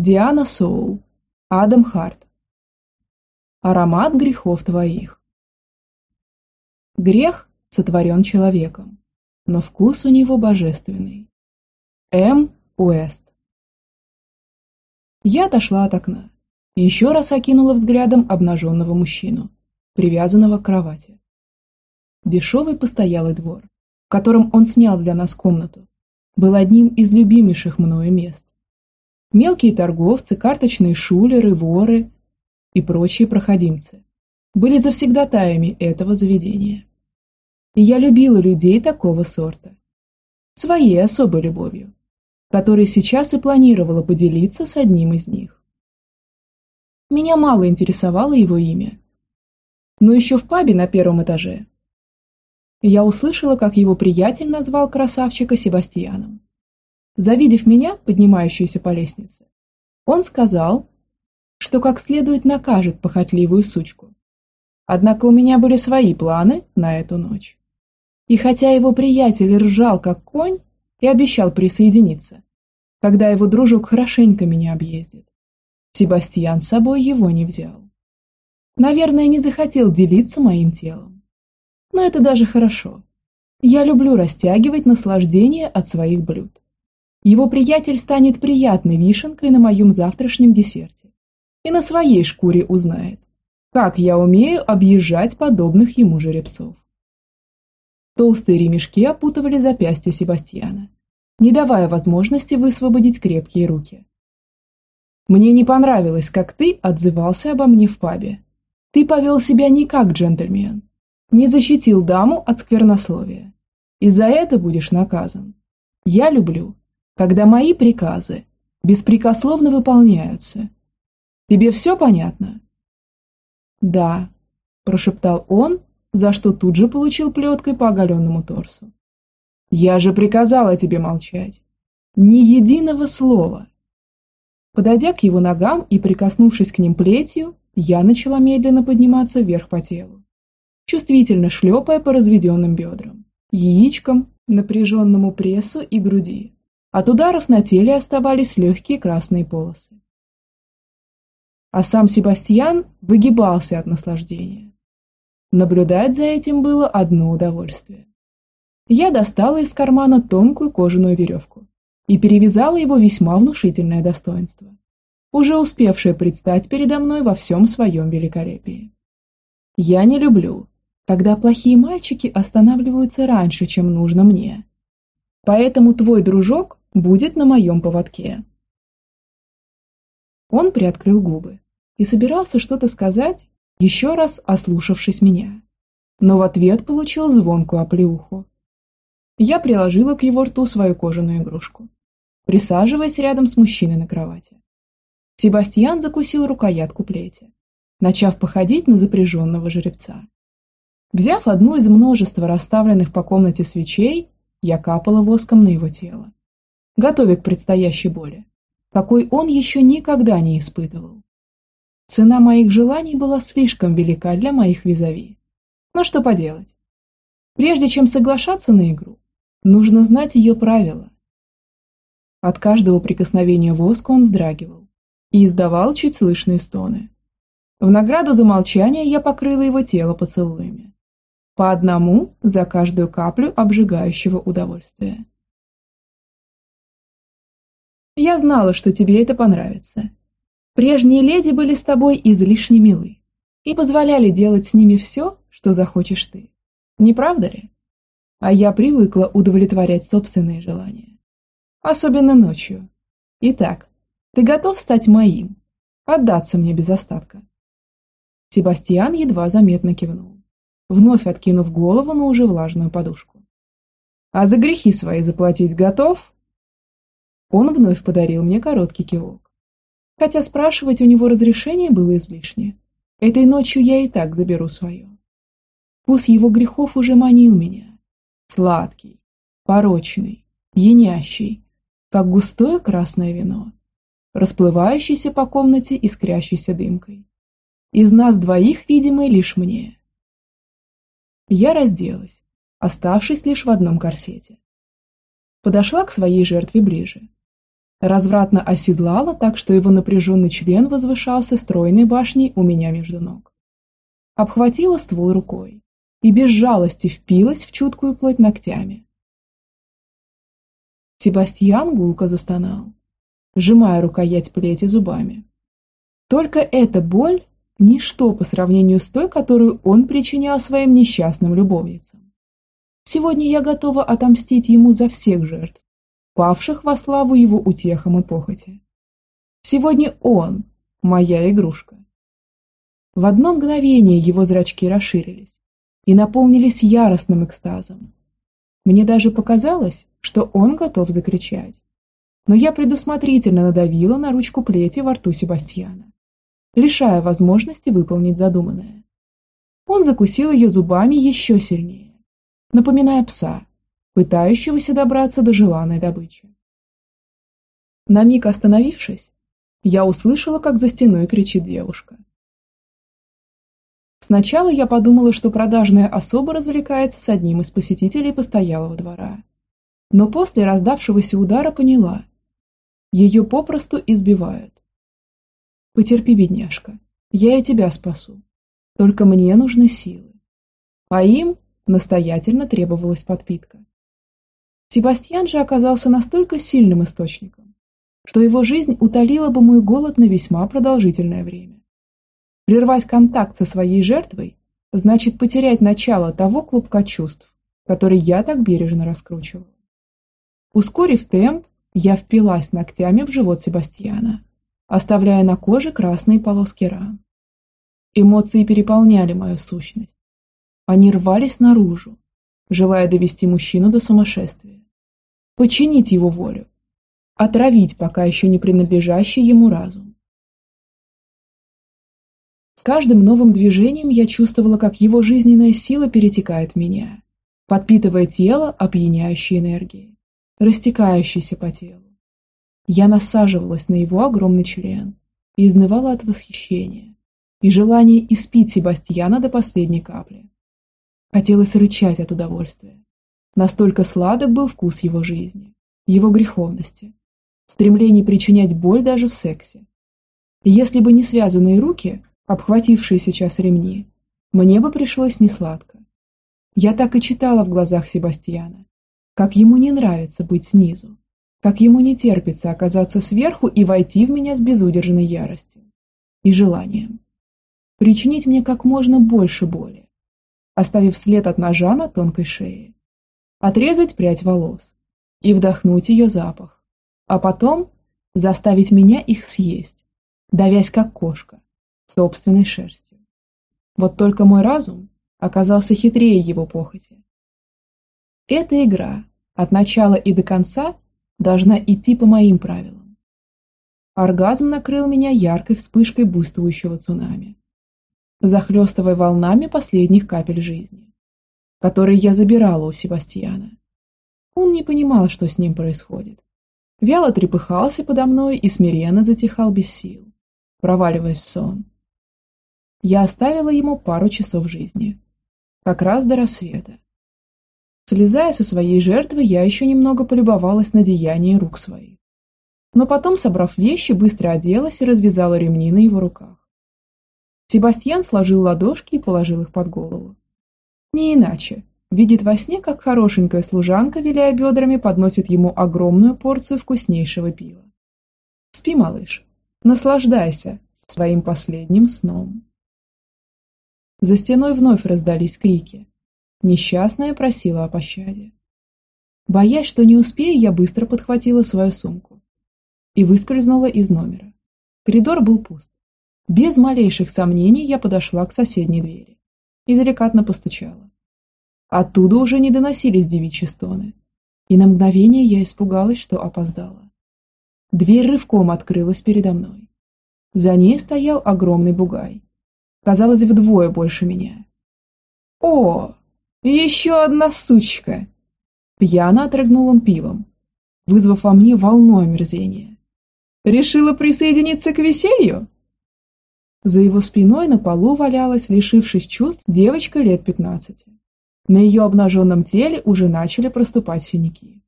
Диана Соул. Адам Харт. Аромат грехов твоих. Грех сотворен человеком, но вкус у него божественный. М. Уэст. Я отошла от окна и еще раз окинула взглядом обнаженного мужчину, привязанного к кровати. Дешевый постоялый двор, в котором он снял для нас комнату, был одним из любимейших мною мест. Мелкие торговцы, карточные шулеры, воры и прочие проходимцы были завсегдатаями этого заведения. И я любила людей такого сорта. Своей особой любовью, которой сейчас и планировала поделиться с одним из них. Меня мало интересовало его имя. Но еще в пабе на первом этаже я услышала, как его приятель назвал красавчика Себастьяном. Завидев меня, поднимающуюся по лестнице, он сказал, что как следует накажет похотливую сучку. Однако у меня были свои планы на эту ночь. И хотя его приятель ржал как конь и обещал присоединиться, когда его дружок хорошенько меня объездит, Себастьян с собой его не взял. Наверное, не захотел делиться моим телом. Но это даже хорошо. Я люблю растягивать наслаждение от своих блюд. Его приятель станет приятной вишенкой на моем завтрашнем десерте и на своей шкуре узнает, как я умею объезжать подобных ему жеребцов. Толстые ремешки опутывали запястья Себастьяна, не давая возможности высвободить крепкие руки. «Мне не понравилось, как ты отзывался обо мне в пабе. Ты повел себя не как джентльмен, не защитил даму от сквернословия. И за это будешь наказан. Я люблю, когда мои приказы беспрекословно выполняются. Тебе все понятно? Да, прошептал он, за что тут же получил плеткой по оголенному торсу. Я же приказала тебе молчать. Ни единого слова. Подойдя к его ногам и прикоснувшись к ним плетью, я начала медленно подниматься вверх по телу, чувствительно шлепая по разведенным бедрам, яичкам, напряженному прессу и груди. От ударов на теле оставались легкие красные полосы. А сам Себастьян выгибался от наслаждения. Наблюдать за этим было одно удовольствие. Я достала из кармана тонкую кожаную веревку и перевязала его весьма внушительное достоинство, уже успевшее предстать передо мной во всем своем великолепии. Я не люблю, когда плохие мальчики останавливаются раньше, чем нужно мне. Поэтому твой дружок будет на моем поводке. Он приоткрыл губы и собирался что-то сказать, еще раз ослушавшись меня. Но в ответ получил звонкую оплеуху. Я приложила к его рту свою кожаную игрушку, присаживаясь рядом с мужчиной на кровати. Себастьян закусил рукоятку плети, начав походить на запряженного жеребца. Взяв одну из множества расставленных по комнате свечей, я капала воском на его тело готовя к предстоящей боли, какой он еще никогда не испытывал. Цена моих желаний была слишком велика для моих визави. Но что поделать? Прежде чем соглашаться на игру, нужно знать ее правила. От каждого прикосновения воска он вздрагивал и издавал чуть слышные стоны. В награду за молчание я покрыла его тело поцелуями. По одному за каждую каплю обжигающего удовольствия. Я знала, что тебе это понравится. Прежние леди были с тобой излишне милы и позволяли делать с ними все, что захочешь ты. Не правда ли? А я привыкла удовлетворять собственные желания. Особенно ночью. Итак, ты готов стать моим? Отдаться мне без остатка? Себастьян едва заметно кивнул, вновь откинув голову на уже влажную подушку. А за грехи свои заплатить готов? Он вновь подарил мне короткий кивок. Хотя спрашивать у него разрешения было излишне. Этой ночью я и так заберу свое. Вкус его грехов уже манил меня. Сладкий, порочный, янящий, как густое красное вино, расплывающийся по комнате искрящейся дымкой. Из нас двоих, видимый лишь мне. Я разделась, оставшись лишь в одном корсете. Подошла к своей жертве ближе развратно оседлала так, что его напряженный член возвышался стройной башней у меня между ног. Обхватила ствол рукой и без жалости впилась в чуткую плоть ногтями. Себастьян гулко застонал, сжимая рукоять плети зубами. Только эта боль – ничто по сравнению с той, которую он причинял своим несчастным любовницам. Сегодня я готова отомстить ему за всех жертв, павших во славу его утехам и похоти. Сегодня он – моя игрушка. В одно мгновение его зрачки расширились и наполнились яростным экстазом. Мне даже показалось, что он готов закричать. Но я предусмотрительно надавила на ручку плети во рту Себастьяна, лишая возможности выполнить задуманное. Он закусил ее зубами еще сильнее напоминая пса, пытающегося добраться до желанной добычи. На миг остановившись, я услышала, как за стеной кричит девушка. Сначала я подумала, что продажная особа развлекается с одним из посетителей постоялого двора. Но после раздавшегося удара поняла. Ее попросту избивают. Потерпи, бедняжка, я и тебя спасу. Только мне нужны силы. А им настоятельно требовалась подпитка. Себастьян же оказался настолько сильным источником, что его жизнь утолила бы мой голод на весьма продолжительное время. Прервать контакт со своей жертвой значит потерять начало того клубка чувств, который я так бережно раскручивал. Ускорив темп, я впилась ногтями в живот Себастьяна, оставляя на коже красные полоски ран. Эмоции переполняли мою сущность, они рвались наружу, желая довести мужчину до сумасшествия, подчинить его волю, отравить пока еще не принадлежащий ему разум. С каждым новым движением я чувствовала, как его жизненная сила перетекает в меня, подпитывая тело опьяняющей энергией, растекающейся по телу. Я насаживалась на его огромный член и изнывала от восхищения и желания испить Себастьяна до последней капли. Хотелось рычать от удовольствия. Настолько сладок был вкус его жизни, его греховности, стремлений причинять боль даже в сексе. если бы не связанные руки, обхватившие сейчас ремни, мне бы пришлось несладко. Я так и читала в глазах Себастьяна, как ему не нравится быть снизу, как ему не терпится оказаться сверху и войти в меня с безудержной яростью и желанием. Причинить мне как можно больше боли, оставив след от ножа на тонкой шее. Отрезать прядь волос и вдохнуть ее запах, а потом заставить меня их съесть, давясь как кошка, собственной шерстью. Вот только мой разум оказался хитрее его похоти. Эта игра от начала и до конца должна идти по моим правилам. Оргазм накрыл меня яркой вспышкой буйствующего цунами захлестывая волнами последних капель жизни, которые я забирала у Себастьяна. Он не понимал, что с ним происходит. Вяло трепыхался подо мной и смиренно затихал без сил, проваливаясь в сон. Я оставила ему пару часов жизни, как раз до рассвета. Слезая со своей жертвы, я еще немного полюбовалась на деяние рук своих. Но потом, собрав вещи, быстро оделась и развязала ремни на его руках. Себастьян сложил ладошки и положил их под голову. Не иначе. Видит во сне, как хорошенькая служанка, виляя бедрами, подносит ему огромную порцию вкуснейшего пива. Спи, малыш, наслаждайся своим последним сном. За стеной вновь раздались крики. Несчастная просила о пощаде. Боясь, что не успею, я быстро подхватила свою сумку и выскользнула из номера. Коридор был пуст. Без малейших сомнений я подошла к соседней двери и деликатно постучала. Оттуда уже не доносились девичьи стоны, и на мгновение я испугалась, что опоздала. Дверь рывком открылась передо мной. За ней стоял огромный бугай. Казалось, вдвое больше меня. «О, еще одна сучка!» Пьяно отрыгнул он пивом, вызвав во мне волну омерзения. «Решила присоединиться к веселью?» За его спиной на полу валялась, лишившись чувств, девочка лет пятнадцати. На ее обнаженном теле уже начали проступать синяки.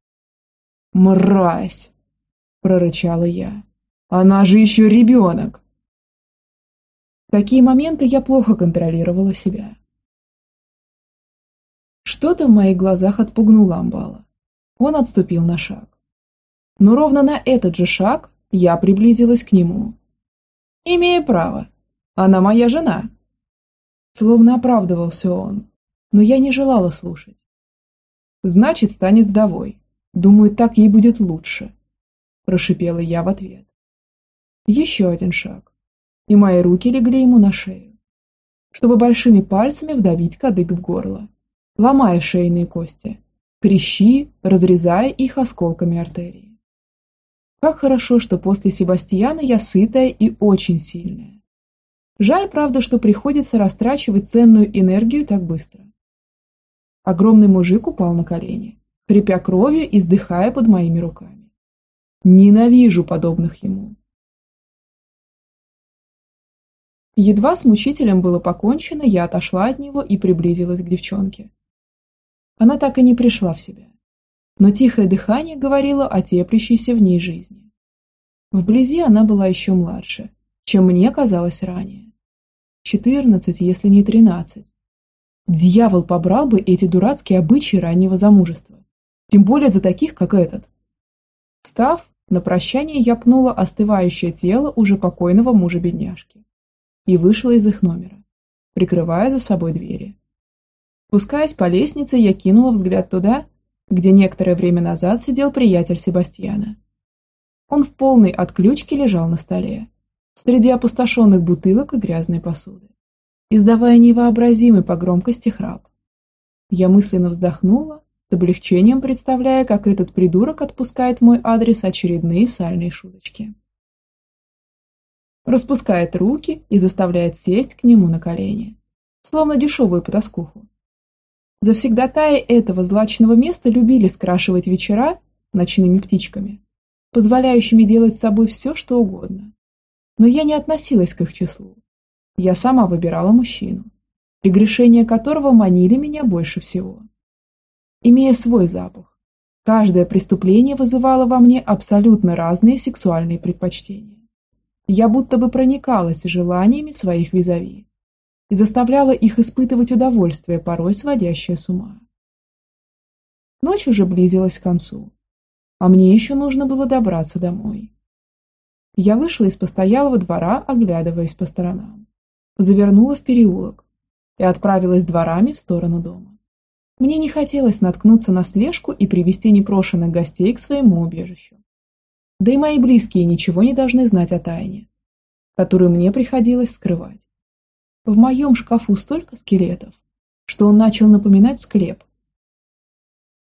«Мразь!» – прорычала я. «Она же еще ребенок!» В такие моменты я плохо контролировала себя. Что-то в моих глазах отпугнуло Амбала. Он отступил на шаг. Но ровно на этот же шаг я приблизилась к нему. «Имея право. Она моя жена». Словно оправдывался он, но я не желала слушать. «Значит, станет вдовой. Думаю, так ей будет лучше», – прошипела я в ответ. Еще один шаг, и мои руки легли ему на шею, чтобы большими пальцами вдавить кадык в горло, ломая шейные кости, крещи, разрезая их осколками артерии. Как хорошо, что после Себастьяна я сытая и очень сильная. Жаль, правда, что приходится растрачивать ценную энергию так быстро. Огромный мужик упал на колени, хрипя кровью и вздыхая под моими руками. Ненавижу подобных ему. Едва с мучителем было покончено, я отошла от него и приблизилась к девчонке. Она так и не пришла в себя, но тихое дыхание говорило о теплящейся в ней жизни. Вблизи она была еще младше, чем мне казалось ранее. Четырнадцать, если не тринадцать. Дьявол побрал бы эти дурацкие обычаи раннего замужества, тем более за таких, как этот. Встав, на прощание я пнула остывающее тело уже покойного мужа-бедняжки и вышла из их номера, прикрывая за собой двери. Спускаясь по лестнице, я кинула взгляд туда, где некоторое время назад сидел приятель Себастьяна. Он в полной отключке лежал на столе, среди опустошенных бутылок и грязной посуды издавая невообразимый по громкости храп. Я мысленно вздохнула, с облегчением представляя, как этот придурок отпускает мой адрес очередные сальные шуточки. Распускает руки и заставляет сесть к нему на колени, словно дешевую потаскуху. Завсегдатаи этого злачного места любили скрашивать вечера ночными птичками, позволяющими делать с собой все, что угодно. Но я не относилась к их числу я сама выбирала мужчину, прегрешения которого манили меня больше всего. Имея свой запах, каждое преступление вызывало во мне абсолютно разные сексуальные предпочтения. Я будто бы проникалась желаниями своих визави и заставляла их испытывать удовольствие, порой сводящее с ума. Ночь уже близилась к концу, а мне еще нужно было добраться домой. Я вышла из постоялого двора, оглядываясь по сторонам завернула в переулок и отправилась дворами в сторону дома. Мне не хотелось наткнуться на слежку и привести непрошенных гостей к своему убежищу. Да и мои близкие ничего не должны знать о тайне, которую мне приходилось скрывать. В моем шкафу столько скелетов, что он начал напоминать склеп.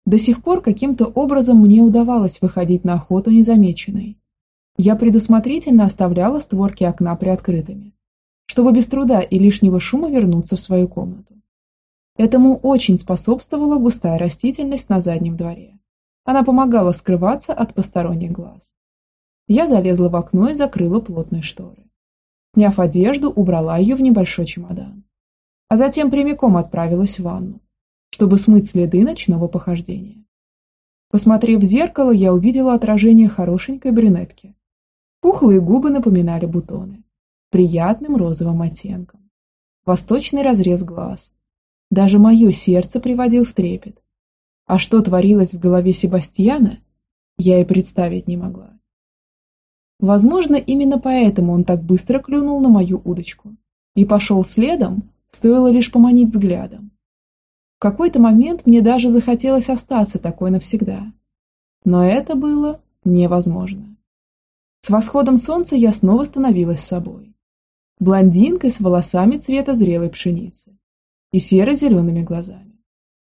До сих пор каким-то образом мне удавалось выходить на охоту незамеченной. Я предусмотрительно оставляла створки окна приоткрытыми, чтобы без труда и лишнего шума вернуться в свою комнату. Этому очень способствовала густая растительность на заднем дворе. Она помогала скрываться от посторонних глаз. Я залезла в окно и закрыла плотные шторы. Сняв одежду, убрала ее в небольшой чемодан. А затем прямиком отправилась в ванну, чтобы смыть следы ночного похождения. Посмотрев в зеркало, я увидела отражение хорошенькой брюнетки. Пухлые губы напоминали бутоны приятным розовым оттенком. Восточный разрез глаз. Даже мое сердце приводил в трепет. А что творилось в голове Себастьяна, я и представить не могла. Возможно, именно поэтому он так быстро клюнул на мою удочку и пошел следом, стоило лишь поманить взглядом. В какой-то момент мне даже захотелось остаться такой навсегда. Но это было невозможно. С восходом солнца я снова становилась собой блондинкой с волосами цвета зрелой пшеницы и серо-зелеными глазами.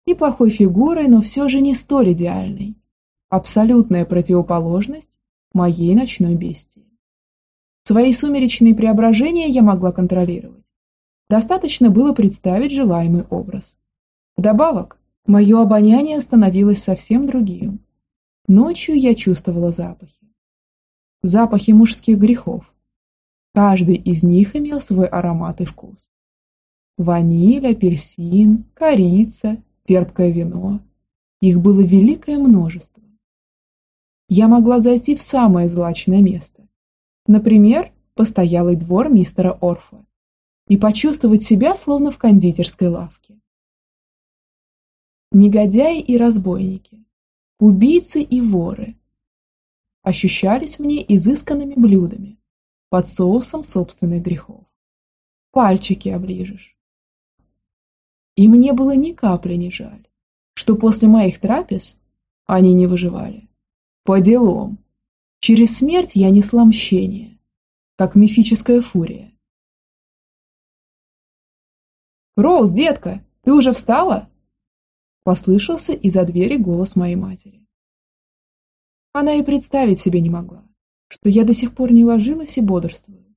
Неплохой фигурой, но все же не столь идеальной. Абсолютная противоположность моей ночной бестии. Свои сумеречные преображения я могла контролировать. Достаточно было представить желаемый образ. Вдобавок, мое обоняние становилось совсем другим. Ночью я чувствовала запахи. Запахи мужских грехов, Каждый из них имел свой аромат и вкус. Ваниль, апельсин, корица, терпкое вино. Их было великое множество. Я могла зайти в самое злачное место. Например, постоялый двор мистера Орфа и почувствовать себя словно в кондитерской лавке. Негодяи и разбойники, убийцы и воры ощущались мне изысканными блюдами под соусом собственных грехов. Пальчики оближешь. И мне было ни капли не жаль, что после моих трапез они не выживали. По делам. Через смерть я несла мщение, как мифическая фурия. «Роуз, детка, ты уже встала?» Послышался из-за двери голос моей матери. Она и представить себе не могла, что я до сих пор не ложилась и бодрствую.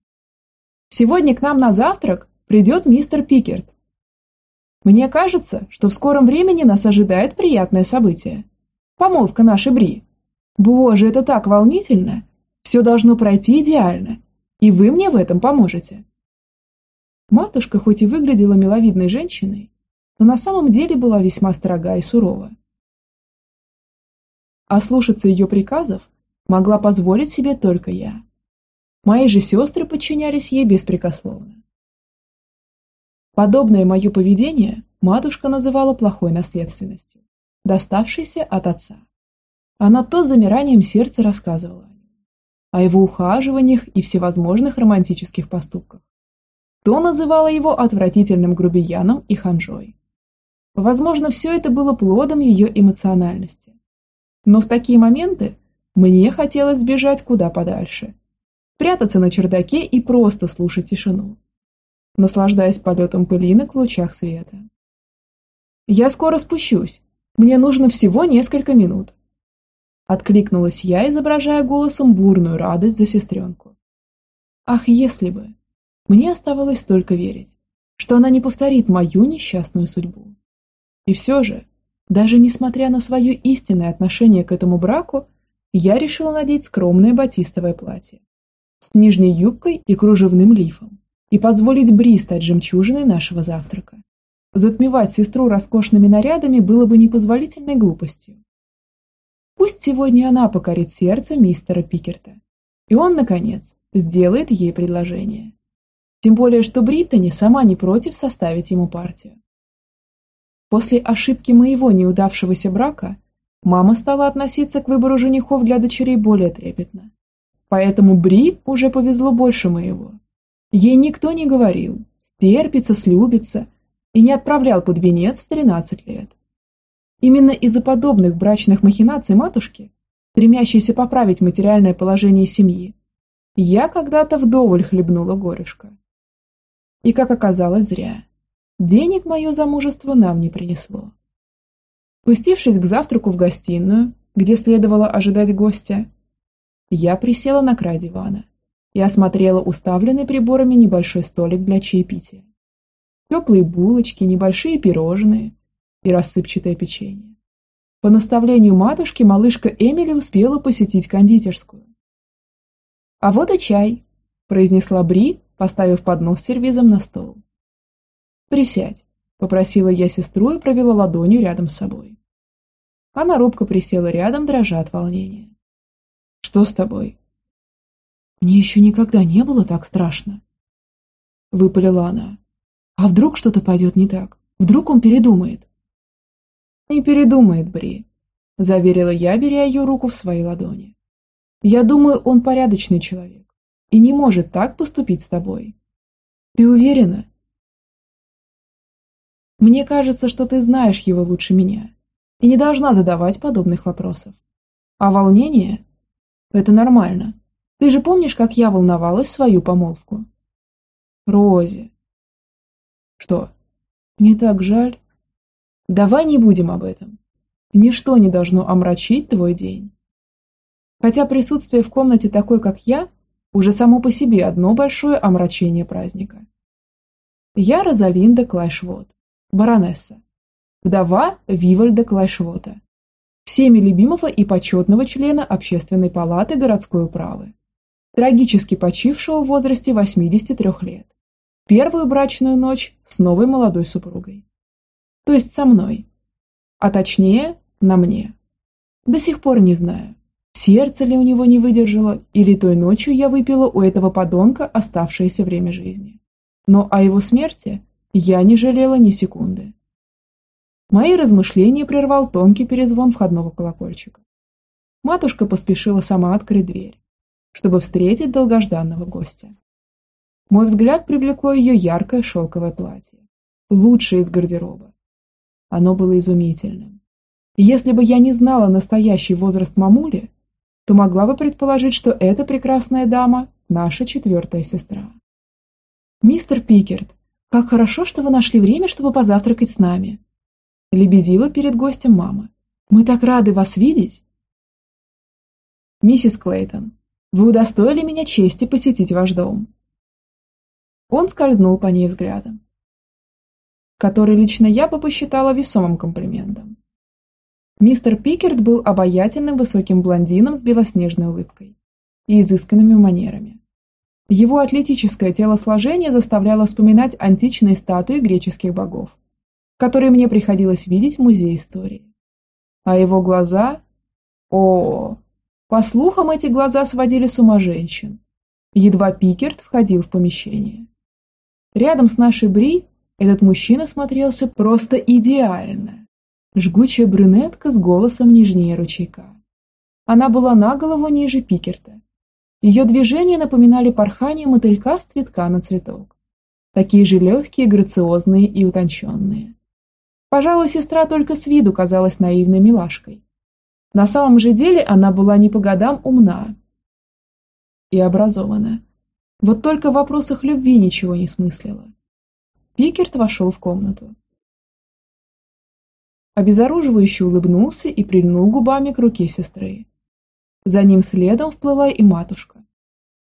«Сегодня к нам на завтрак придет мистер Пикерт. Мне кажется, что в скором времени нас ожидает приятное событие. Помолвка нашей Бри. Боже, это так волнительно! Все должно пройти идеально, и вы мне в этом поможете. Матушка хоть и выглядела миловидной женщиной, но на самом деле была весьма строга и сурова. А слушаться ее приказов могла позволить себе только я. Мои же сестры подчинялись ей беспрекословно. Подобное мое поведение матушка называла плохой наследственностью, доставшейся от отца. Она то с замиранием сердца рассказывала о его ухаживаниях и всевозможных романтических поступках, то называла его отвратительным грубияном и ханжой. Возможно, все это было плодом ее эмоциональности. Но в такие моменты мне хотелось сбежать куда подальше, прятаться на чердаке и просто слушать тишину, наслаждаясь полетом пылинок в лучах света. «Я скоро спущусь. Мне нужно всего несколько минут», Откликнулась я, изображая голосом бурную радость за сестренку. Ах, если бы! Мне оставалось только верить, что она не повторит мою несчастную судьбу. И все же, даже несмотря на свое истинное отношение к этому браку, я решила надеть скромное батистовое платье с нижней юбкой и кружевным лифом и позволить Бри стать жемчужиной нашего завтрака. Затмевать сестру роскошными нарядами было бы непозволительной глупостью. Пусть сегодня она покорит сердце мистера Пикерта. И он, наконец, сделает ей предложение. Тем более, что Бриттани сама не против составить ему партию. После ошибки моего неудавшегося брака мама стала относиться к выбору женихов для дочерей более трепетно. Поэтому Бри уже повезло больше моего. Ей никто не говорил, стерпится, слюбится и не отправлял под венец в 13 лет. Именно из-за подобных брачных махинаций матушки, стремящейся поправить материальное положение семьи, я когда-то вдоволь хлебнула горюшка. И, как оказалось, зря. Денег мое замужество нам не принесло. Спустившись к завтраку в гостиную, где следовало ожидать гостя, я присела на край дивана и осмотрела уставленный приборами небольшой столик для чаепития. Теплые булочки, небольшие пирожные – и рассыпчатое печенье. По наставлению матушки малышка Эмили успела посетить кондитерскую. «А вот и чай», – произнесла Бри, поставив поднос с сервизом на стол. «Присядь», – попросила я сестру и провела ладонью рядом с собой. Она робко присела рядом, дрожа от волнения. «Что с тобой?» «Мне еще никогда не было так страшно», – выпалила она. «А вдруг что-то пойдет не так? Вдруг он передумает?» «Не передумает, Бри», – заверила я, беря ее руку в свои ладони. «Я думаю, он порядочный человек и не может так поступить с тобой. Ты уверена?» «Мне кажется, что ты знаешь его лучше меня и не должна задавать подобных вопросов. А волнение? Это нормально. Ты же помнишь, как я волновалась свою помолвку?» «Рози». «Что? Мне так жаль». Давай не будем об этом. Ничто не должно омрачить твой день. Хотя присутствие в комнате такой, как я, уже само по себе одно большое омрачение праздника. Я Розалинда Клайшвот, баронесса, вдова Вивальда Клайшвота, всеми любимого и почетного члена Общественной палаты городской управы, трагически почившего в возрасте 83 лет, первую брачную ночь с новой молодой супругой то есть со мной. А точнее, на мне. До сих пор не знаю, Сердце ли у него не выдержало, или той ночью я выпила у этого подонка оставшееся время жизни. Но о его смерти я не жалела ни секунды. Мои размышления прервал тонкий перезвон входного колокольчика. Матушка поспешила сама открыть дверь, чтобы встретить долгожданного гостя. Мой взгляд привлекло ее яркое шелковое платье, лучшее из гардероба. Оно было изумительным. Если бы я не знала настоящий возраст мамули, то могла бы предположить, что эта прекрасная дама – наша четвертая сестра. «Мистер Пикерт, как хорошо, что вы нашли время, чтобы позавтракать с нами!» Лебезила перед гостем мама. «Мы так рады вас видеть!» «Миссис Клейтон, вы удостоили меня чести посетить ваш дом!» Он скользнул по ней взглядом, который лично я бы посчитала весомым комплиментом. Мистер Пикерт был обаятельным высоким блондином с белоснежной улыбкой и изысканными манерами. Его атлетическое телосложение заставляло вспоминать античные статуи греческих богов, которые мне приходилось видеть в музее истории. А его глаза... О, по слухам, эти глаза сводили с ума женщин. Едва Пикерт входил в помещение. Рядом с нашей Бри этот мужчина смотрелся просто идеально. Жгучая брюнетка с голосом нежнее ручейка. Она была на голову ниже Пикерта. Ее движения напоминали порхание мотылька с цветка на цветок. Такие же легкие, грациозные и утонченные. Пожалуй, сестра только с виду казалась наивной милашкой. На самом же деле она была не по годам умна и образована. Вот только в вопросах любви ничего не смыслила. Пикерт вошел в комнату обезоруживающе улыбнулся и прильнул губами к руке сестры. За ним следом вплыла и матушка.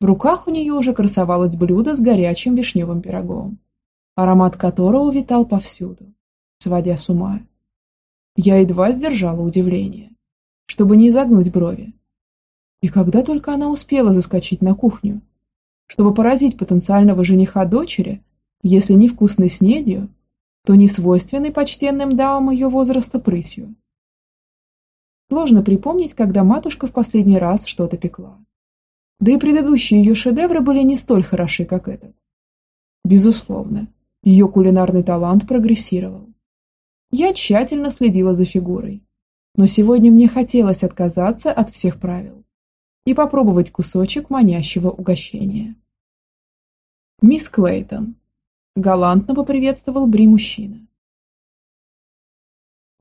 В руках у нее уже красовалось блюдо с горячим вишневым пирогом, аромат которого витал повсюду, сводя с ума. Я едва сдержала удивление, чтобы не изогнуть брови. И когда только она успела заскочить на кухню, чтобы поразить потенциального жениха дочери, если не вкусной снедью, то не свойственной почтенным дамам ее возраста прысью. Сложно припомнить, когда матушка в последний раз что-то пекла. Да и предыдущие ее шедевры были не столь хороши, как этот. Безусловно, ее кулинарный талант прогрессировал. Я тщательно следила за фигурой, но сегодня мне хотелось отказаться от всех правил и попробовать кусочек манящего угощения. Мисс Клейтон, Галантно поприветствовал Бри мужчина.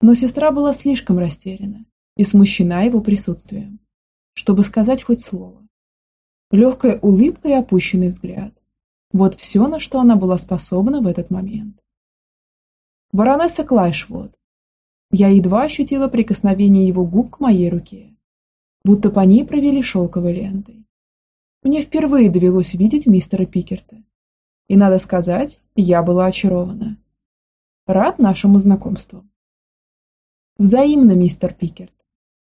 Но сестра была слишком растеряна и смущена его присутствием, чтобы сказать хоть слово. Легкая улыбка и опущенный взгляд. Вот все, на что она была способна в этот момент. Баронесса Клайшвуд. Я едва ощутила прикосновение его губ к моей руке, будто по ней провели шелковой лентой. Мне впервые довелось видеть мистера Пикерта и, надо сказать, я была очарована. Рад нашему знакомству. Взаимно, мистер Пикерт.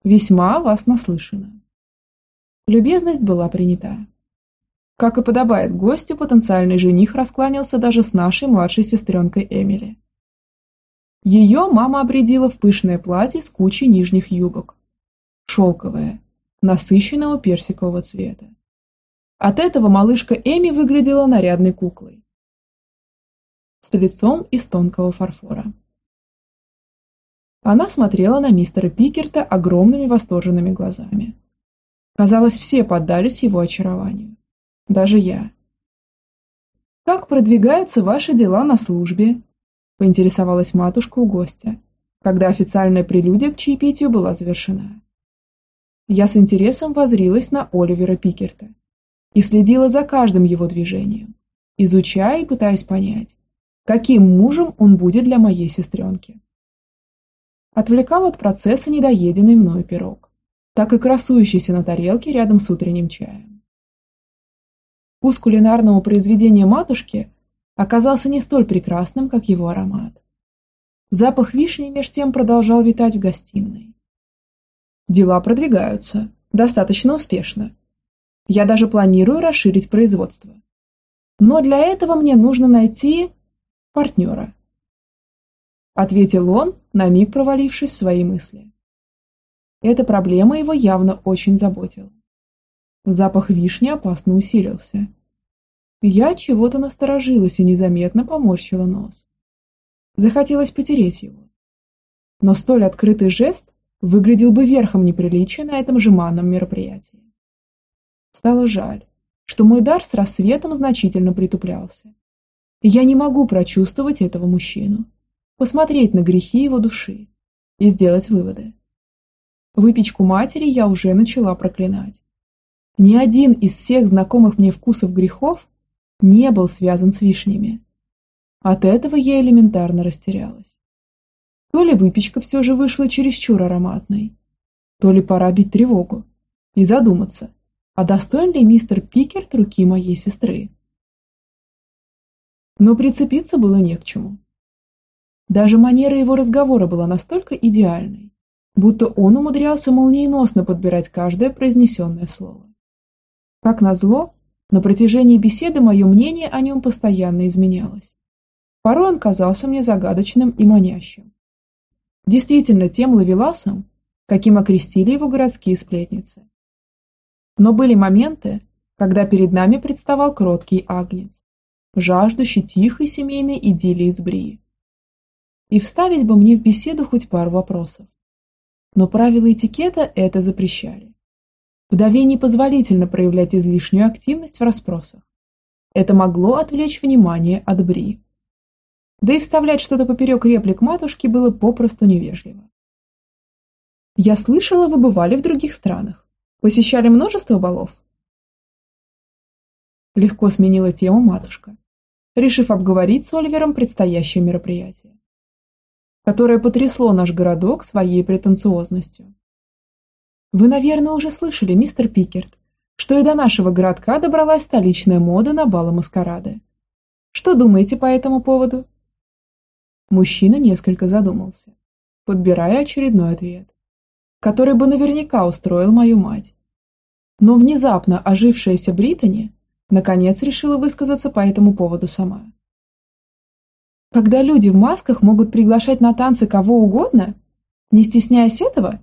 Весьма вас наслышана. Любезность была принята. Как и подобает гостю, потенциальный жених раскланялся даже с нашей младшей сестренкой Эмили. Ее мама обредила в пышное платье с кучей нижних юбок. Шелковое, насыщенного персикового цвета. От этого малышка Эми выглядела нарядной куклой. С лицом из тонкого фарфора. Она смотрела на мистера Пикерта огромными восторженными глазами. Казалось, все поддались его очарованию. Даже я. «Как продвигаются ваши дела на службе?» – поинтересовалась матушка у гостя, когда официальная прелюдия к чаепитию была завершена. Я с интересом возрилась на Оливера Пикерта и следила за каждым его движением, изучая и пытаясь понять, каким мужем он будет для моей сестренки. Отвлекал от процесса недоеденный мною пирог, так и красующийся на тарелке рядом с утренним чаем. Вкус кулинарного произведения матушки оказался не столь прекрасным, как его аромат. Запах вишни меж тем продолжал витать в гостиной. Дела продвигаются, достаточно успешно, я даже планирую расширить производство. Но для этого мне нужно найти партнера. Ответил он, на миг провалившись в свои мысли. Эта проблема его явно очень заботила. Запах вишни опасно усилился. Я чего-то насторожилась и незаметно поморщила нос. Захотелось потереть его. Но столь открытый жест выглядел бы верхом неприличия на этом жеманном мероприятии. Стало жаль, что мой дар с рассветом значительно притуплялся. Я не могу прочувствовать этого мужчину, посмотреть на грехи его души и сделать выводы. Выпечку матери я уже начала проклинать. Ни один из всех знакомых мне вкусов грехов не был связан с вишнями. От этого я элементарно растерялась. То ли выпечка все же вышла чересчур ароматной, то ли пора бить тревогу и задуматься, а достоин ли мистер Пикерт руки моей сестры. Но прицепиться было не к чему. Даже манера его разговора была настолько идеальной, будто он умудрялся молниеносно подбирать каждое произнесенное слово. Как назло, на протяжении беседы мое мнение о нем постоянно изменялось. Порой он казался мне загадочным и манящим. Действительно тем ловеласом, каким окрестили его городские сплетницы. Но были моменты, когда перед нами представал кроткий агнец, жаждущий тихой семейной идиллии с Бри. И вставить бы мне в беседу хоть пару вопросов. Но правила этикета это запрещали. Вдове непозволительно проявлять излишнюю активность в расспросах. Это могло отвлечь внимание от Бри. Да и вставлять что-то поперек реплик матушки было попросту невежливо. Я слышала, вы бывали в других странах. Посещали множество балов? Легко сменила тему матушка, решив обговорить с Оливером предстоящее мероприятие, которое потрясло наш городок своей претенциозностью. Вы, наверное, уже слышали, мистер Пикерт, что и до нашего городка добралась столичная мода на балы маскарады. Что думаете по этому поводу? Мужчина несколько задумался, подбирая очередной ответ, который бы наверняка устроил мою мать. Но внезапно ожившаяся Британи наконец решила высказаться по этому поводу сама. Когда люди в масках могут приглашать на танцы кого угодно, не стесняясь этого,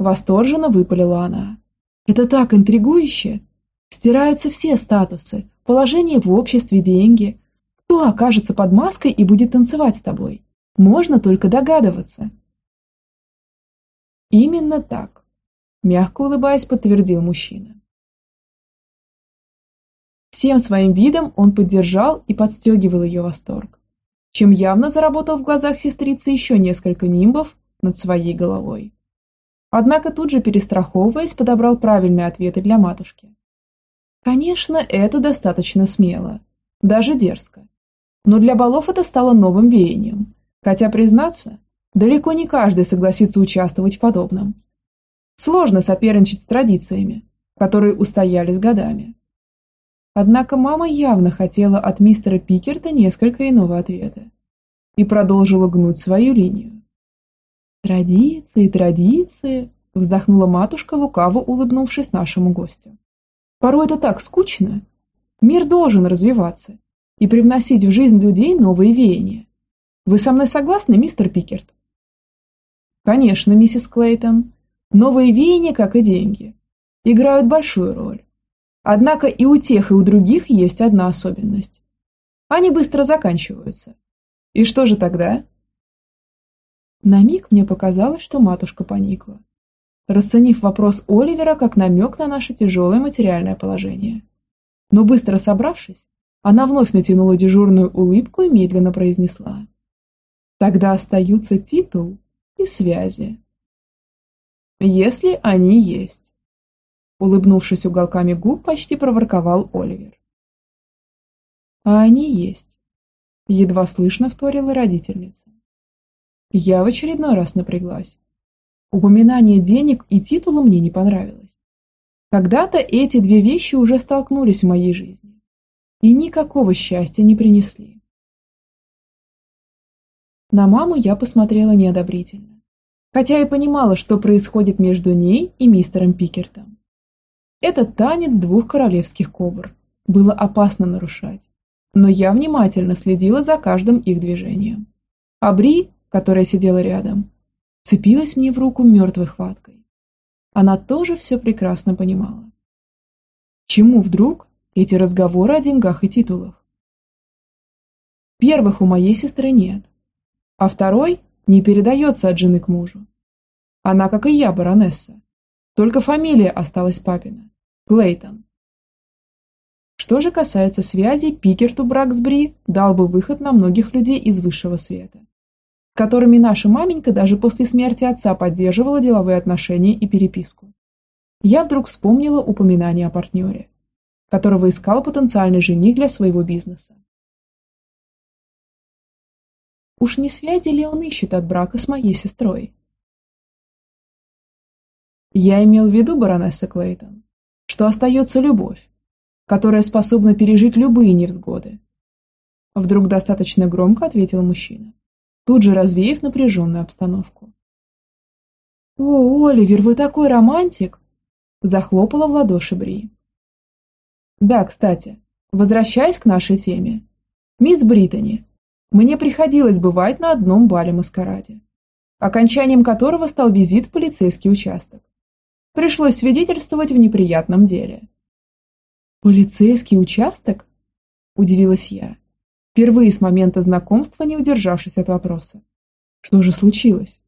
Восторженно выпалила она. Это так интригующе. Стираются все статусы, положение в обществе, деньги. Кто окажется под маской и будет танцевать с тобой? Можно только догадываться. Именно так, мягко улыбаясь, подтвердил мужчина. Всем своим видом он поддержал и подстегивал ее восторг, чем явно заработал в глазах сестрицы еще несколько нимбов над своей головой. Однако тут же перестраховываясь, подобрал правильные ответы для матушки. Конечно, это достаточно смело, даже дерзко. Но для балов это стало новым веянием, хотя, признаться, далеко не каждый согласится участвовать в подобном. Сложно соперничать с традициями, которые устояли с годами. Однако мама явно хотела от мистера Пикерта несколько иного ответа и продолжила гнуть свою линию. «Традиции, традиции!» – вздохнула матушка, лукаво улыбнувшись нашему гостю. «Порой это так скучно. Мир должен развиваться и привносить в жизнь людей новые веяния. Вы со мной согласны, мистер Пикерт?» «Конечно, миссис Клейтон. Новые веяния, как и деньги, играют большую роль. Однако и у тех, и у других есть одна особенность. Они быстро заканчиваются. И что же тогда?» На миг мне показалось, что матушка поникла, расценив вопрос Оливера как намек на наше тяжелое материальное положение. Но быстро собравшись, она вновь натянула дежурную улыбку и медленно произнесла. Тогда остаются титул и связи. Если они есть. Улыбнувшись уголками губ, почти проворковал Оливер. А они есть. Едва слышно вторила родительница. Я в очередной раз напряглась. Упоминание денег и титула мне не понравилось. Когда-то эти две вещи уже столкнулись в моей жизни и никакого счастья не принесли. На маму я посмотрела неодобрительно, хотя и понимала, что происходит между ней и мистером Пикертом. Этот танец двух королевских кобр было опасно нарушать, но я внимательно следила за каждым их движением. А Бри которая сидела рядом, цепилась мне в руку мертвой хваткой. Она тоже все прекрасно понимала. Чему вдруг эти разговоры о деньгах и титулах? Первых у моей сестры нет, а второй не передается от жены к мужу. Она, как и я, баронесса, только фамилия осталась папина – Клейтон. Что же касается связи, Пикерту брак с Бри дал бы выход на многих людей из высшего света, которыми наша маменька даже после смерти отца поддерживала деловые отношения и переписку. Я вдруг вспомнила упоминание о партнере, которого искал потенциальный жених для своего бизнеса. Уж не связи ли он ищет от брака с моей сестрой? Я имел в виду, баронесса Клейтон, что остается любовь, которая способна пережить любые невзгоды. Вдруг достаточно громко ответил мужчина, тут же развеяв напряженную обстановку. «О, Оливер, вы такой романтик!» Захлопала в ладоши Бри. «Да, кстати, возвращаясь к нашей теме. Мисс Британи, мне приходилось бывать на одном бале-маскараде, окончанием которого стал визит в полицейский участок. Пришлось свидетельствовать в неприятном деле. «Полицейский участок?» – удивилась я, впервые с момента знакомства не удержавшись от вопроса. «Что же случилось?»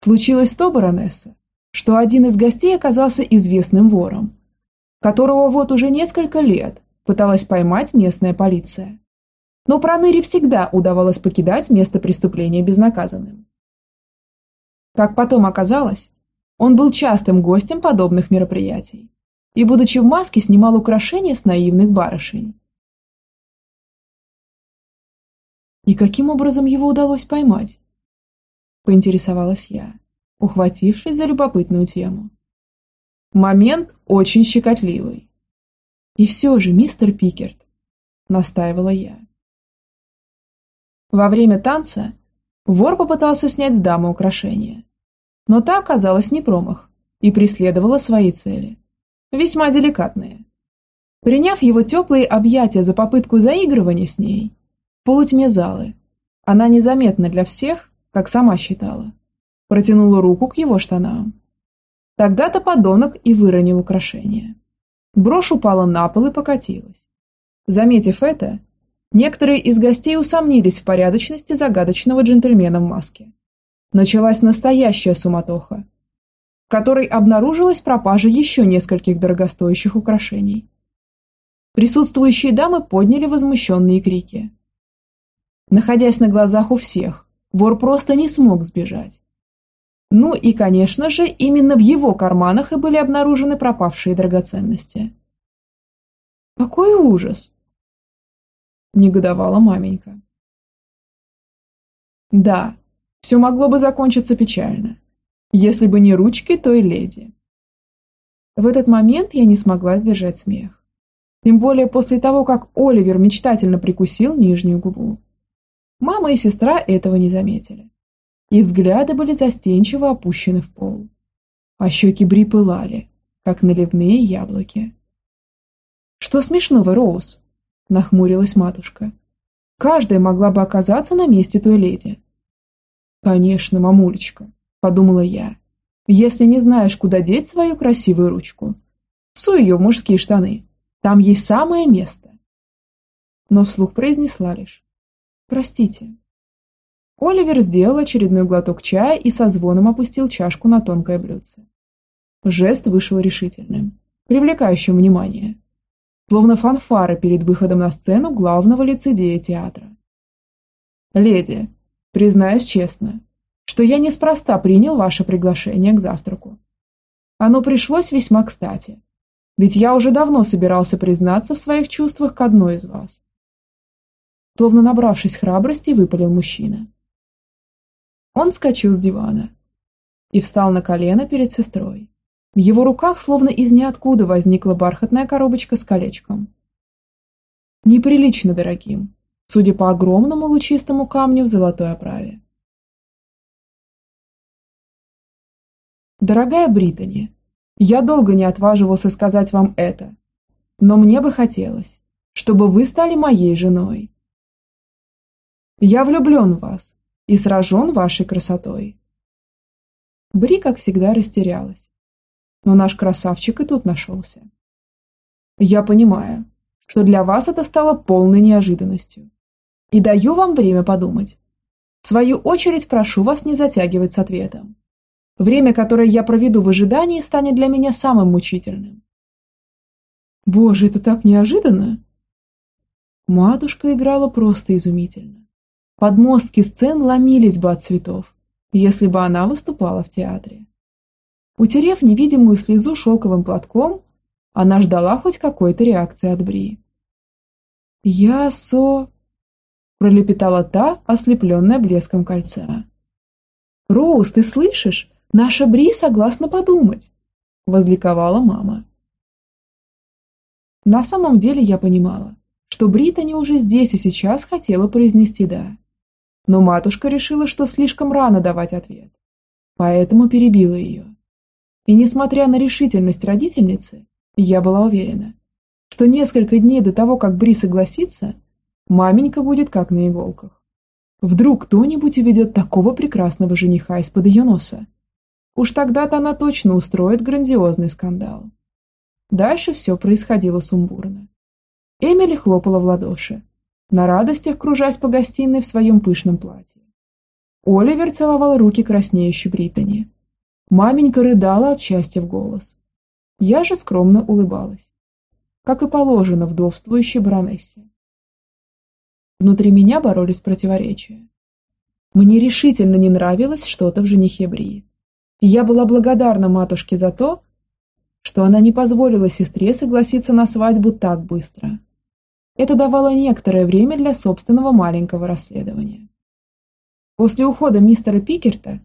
Случилось то, баронесса, что один из гостей оказался известным вором, которого вот уже несколько лет пыталась поймать местная полиция. Но Проныре всегда удавалось покидать место преступления безнаказанным. Как потом оказалось, он был частым гостем подобных мероприятий и, будучи в маске, снимал украшения с наивных барышень. И каким образом его удалось поймать? Поинтересовалась я, ухватившись за любопытную тему. Момент очень щекотливый. И все же, мистер Пикерт, настаивала я. Во время танца вор попытался снять с дамы украшения, но та оказалась не промах и преследовала свои цели. Весьма деликатные. Приняв его теплые объятия за попытку заигрывания с ней, в полутьме залы, она незаметно для всех, как сама считала, протянула руку к его штанам. Тогда-то подонок и выронил украшение. Брошь упала на пол и покатилась. Заметив это, некоторые из гостей усомнились в порядочности загадочного джентльмена в маске. Началась настоящая суматоха, в которой обнаружилась пропажа еще нескольких дорогостоящих украшений. Присутствующие дамы подняли возмущенные крики. Находясь на глазах у всех, вор просто не смог сбежать. Ну и, конечно же, именно в его карманах и были обнаружены пропавшие драгоценности. «Какой ужас!» – негодовала маменька. Да, все могло бы закончиться печально, если бы не ручки той леди. В этот момент я не смогла сдержать смех. Тем более после того, как Оливер мечтательно прикусил нижнюю губу. Мама и сестра этого не заметили. Их взгляды были застенчиво опущены в пол. А щеки Бри пылали, как наливные яблоки. «Что смешного, Роуз?» – нахмурилась матушка. «Каждая могла бы оказаться на месте той леди, «Конечно, мамулечка», – подумала я. «Если не знаешь, куда деть свою красивую ручку, суй ее в мужские штаны. Там есть самое место». Но вслух произнесла лишь. «Простите». Оливер сделал очередной глоток чая и со звоном опустил чашку на тонкое блюдце. Жест вышел решительным, привлекающим внимание. Словно фанфары перед выходом на сцену главного лицедея театра. «Леди, Признаюсь честно, что я неспроста принял ваше приглашение к завтраку. Оно пришлось весьма кстати, ведь я уже давно собирался признаться в своих чувствах к одной из вас. Словно набравшись храбрости, выпалил мужчина. Он вскочил с дивана и встал на колено перед сестрой. В его руках словно из ниоткуда возникла бархатная коробочка с колечком. Неприлично дорогим, судя по огромному лучистому камню в золотой оправе. Дорогая Британи, я долго не отваживался сказать вам это, но мне бы хотелось, чтобы вы стали моей женой. Я влюблен в вас и сражен вашей красотой. Бри, как всегда, растерялась. Но наш красавчик и тут нашелся. Я понимаю, что для вас это стало полной неожиданностью. И даю вам время подумать. В свою очередь прошу вас не затягивать с ответом. Время, которое я проведу в ожидании, станет для меня самым мучительным. Боже, это так неожиданно! Матушка играла просто изумительно. Подмостки сцен ломились бы от цветов, если бы она выступала в театре. Утерев невидимую слезу шелковым платком, она ждала хоть какой-то реакции от Бри. «Я со...» – пролепетала та, ослепленная блеском кольца. «Роуз, ты слышишь? Наша Бри согласна подумать!» – возликовала мама. На самом деле я понимала, что Британи уже здесь и сейчас хотела произнести «да». Но матушка решила, что слишком рано давать ответ, поэтому перебила ее. И несмотря на решительность родительницы, я была уверена, что несколько дней до того, как Бри согласится, маменька будет как на иголках. Вдруг кто-нибудь уведет такого прекрасного жениха из-под ее носа. Уж тогда-то она точно устроит грандиозный скандал. Дальше все происходило сумбурно. Эмили хлопала в ладоши, на радостях кружась по гостиной в своем пышном платье. Оливер целовал руки краснеющей Британи. Маменька рыдала от счастья в голос. Я же скромно улыбалась, как и положено вдовствующей баронессе. Внутри меня боролись противоречия. Мне решительно не нравилось что-то в женихе Брии. Я была благодарна матушке за то, что она не позволила сестре согласиться на свадьбу так быстро. Это давало некоторое время для собственного маленького расследования. После ухода мистера Пикерта,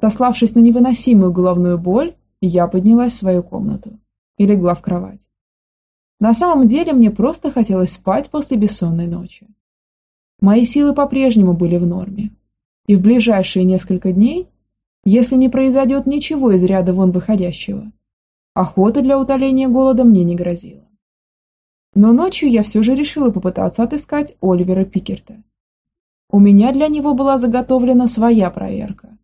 сославшись на невыносимую головную боль, я поднялась в свою комнату и легла в кровать. На самом деле мне просто хотелось спать после бессонной ночи. Мои силы по-прежнему были в норме, и в ближайшие несколько дней, если не произойдет ничего из ряда вон выходящего, Охота для утоления голода мне не грозила. Но ночью я все же решила попытаться отыскать Оливера Пикерта. У меня для него была заготовлена своя проверка.